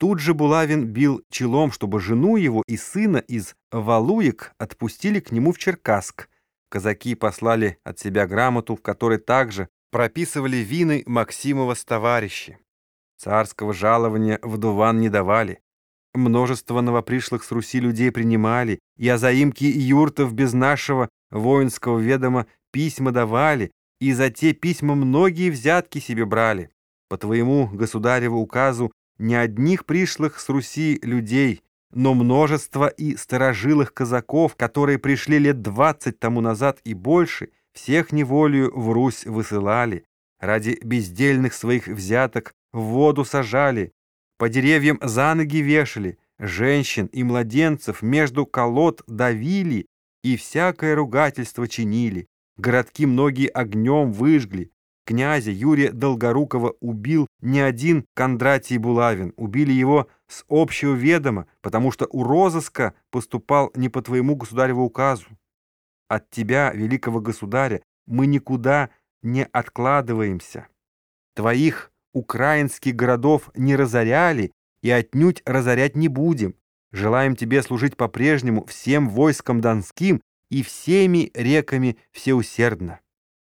Тут же Булавин бил челом, чтобы жену его и сына из Валуек отпустили к нему в Черкасск. Казаки послали от себя грамоту, в которой также прописывали вины Максимова с товарищи. Царского жалования в Дуван не давали. Множество новопришлых с Руси людей принимали, и о заимке юртов без нашего воинского ведома письма давали, и за те письма многие взятки себе брали. По твоему государеву указу не одних пришлых с Руси людей, но множество и старожилых казаков, которые пришли лет двадцать тому назад и больше, всех неволею в Русь высылали, ради бездельных своих взяток в воду сажали, по деревьям за ноги вешали, женщин и младенцев между колод давили и всякое ругательство чинили, городки многие огнем выжгли, князя Юрия Долгорукова убил не один Кондратий Булавин. Убили его с общего ведома, потому что у розыска поступал не по твоему государеву указу. От тебя, великого государя, мы никуда не откладываемся. Твоих украинских городов не разоряли и отнюдь разорять не будем. Желаем тебе служить по-прежнему всем войскам донским и всеми реками всеусердно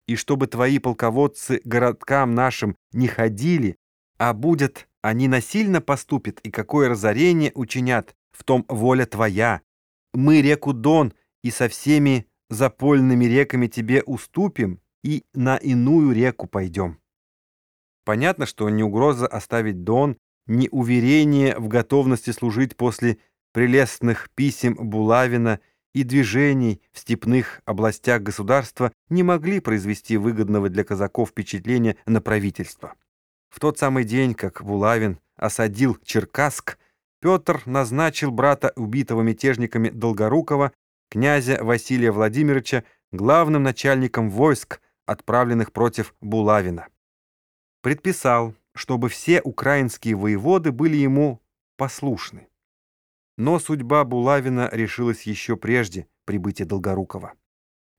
и чтобы твои полководцы городкам нашим не ходили, а будет они насильно поступят, и какое разорение учинят, в том воля твоя. Мы реку Дон и со всеми запольными реками тебе уступим и на иную реку пойдем. Понятно, что ни угроза оставить Дон, ни уверение в готовности служить после прелестных писем Булавина — и движений в степных областях государства не могли произвести выгодного для казаков впечатления на правительство. В тот самый день, как Булавин осадил Черкасск, Петр назначил брата убитого мятежниками Долгорукова, князя Василия Владимировича, главным начальником войск, отправленных против Булавина. Предписал, чтобы все украинские воеводы были ему послушны. Но судьба Булавина решилась еще прежде прибытия Долгорукова.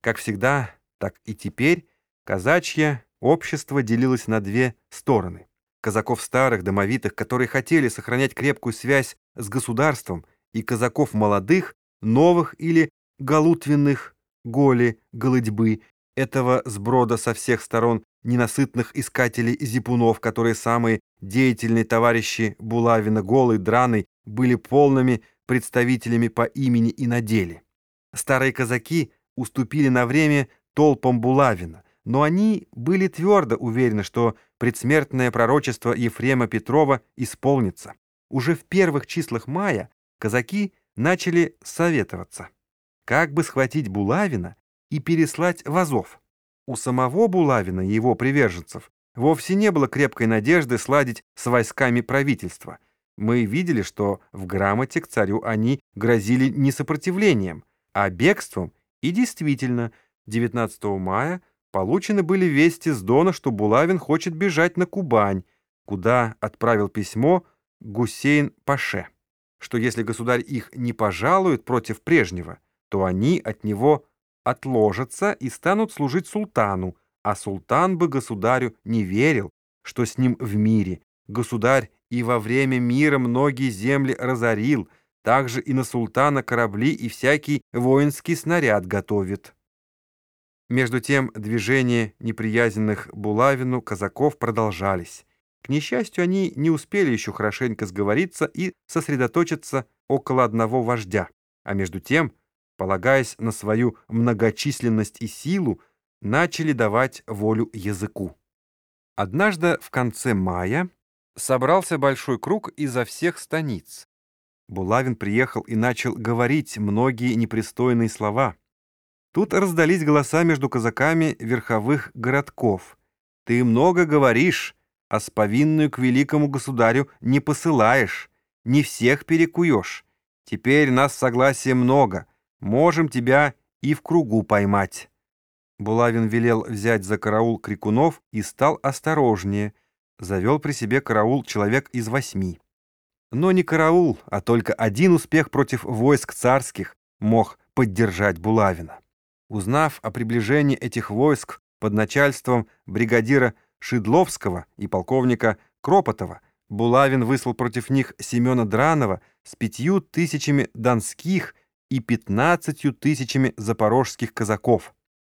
Как всегда, так и теперь казачье общество делилось на две стороны. Казаков старых, домовитых, которые хотели сохранять крепкую связь с государством, и казаков молодых, новых или галутвенных, голи, голодьбы, этого сброда со всех сторон ненасытных искателей зипунов, которые самые деятельные товарищи Булавина, Голый, Драный, были полными представителями по имени и на деле. Старые казаки уступили на время толпам Булавина, но они были твердо уверены, что предсмертное пророчество Ефрема Петрова исполнится. Уже в первых числах мая казаки начали советоваться, как бы схватить Булавина и переслать в Азов. У самого Булавина и его приверженцев вовсе не было крепкой надежды сладить с войсками правительства – мы видели, что в грамоте к царю они грозили не сопротивлением, а бегством, и действительно, 19 мая получены были вести с Дона, что Булавин хочет бежать на Кубань, куда отправил письмо Гусейн Паше, что если государь их не пожалует против прежнего, то они от него отложатся и станут служить султану, а султан бы государю не верил, что с ним в мире. Государь и во время мира многие земли разорил, также и на султана корабли и всякий воинский снаряд готовит. Между тем движения неприязненных Булавину казаков продолжались. К несчастью, они не успели еще хорошенько сговориться и сосредоточиться около одного вождя, а между тем, полагаясь на свою многочисленность и силу, начали давать волю языку. Однажды в конце мая собрался большой круг изо всех станиц. Булавин приехал и начал говорить многие непристойные слова. Тут раздались голоса между казаками верховых городков. «Ты много говоришь, а с повинную к великому государю не посылаешь, не всех перекуешь. Теперь нас согласия много, можем тебя и в кругу поймать». Булавин велел взять за караул крикунов и стал осторожнее — завел при себе караул человек из восьми. Но не караул, а только один успех против войск царских мог поддержать Булавина. Узнав о приближении этих войск под начальством бригадира Шидловского и полковника Кропотова, Булавин выслал против них Семена Дранова с пятью тысячами донских и пятнадцатью тысячами запорожских казаков.